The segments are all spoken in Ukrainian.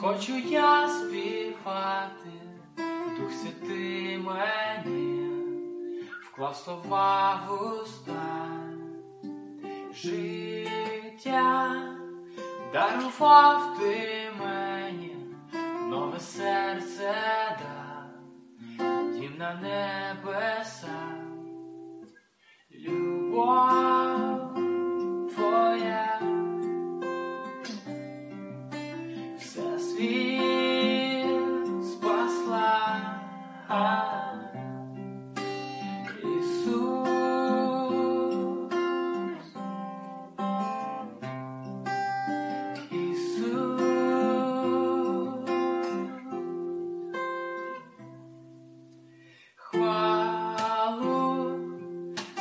Хочу я співати, Дух Святий мені вклав слова в уста. Життя, дарував ти мені, нове серце дав, дім на небеса,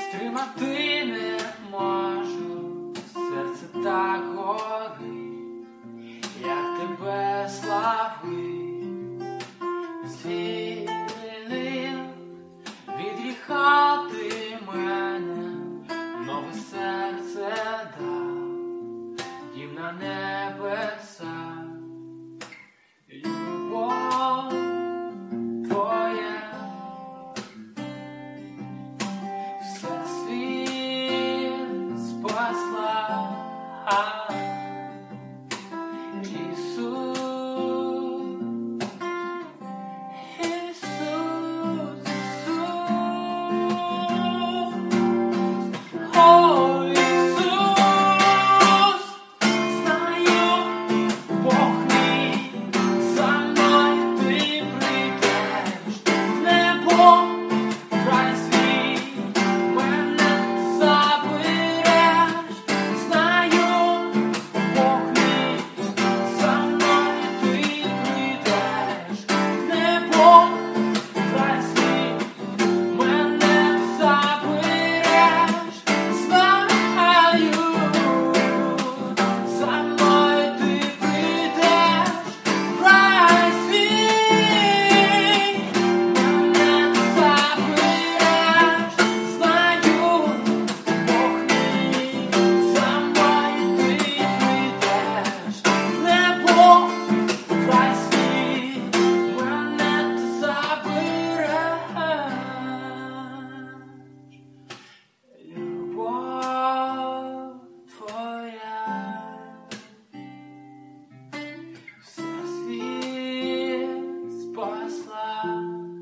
Стримати не можу, серце так горить як тебе славить, від гріха ти мене, нове серце дав, їм на небеса. Love.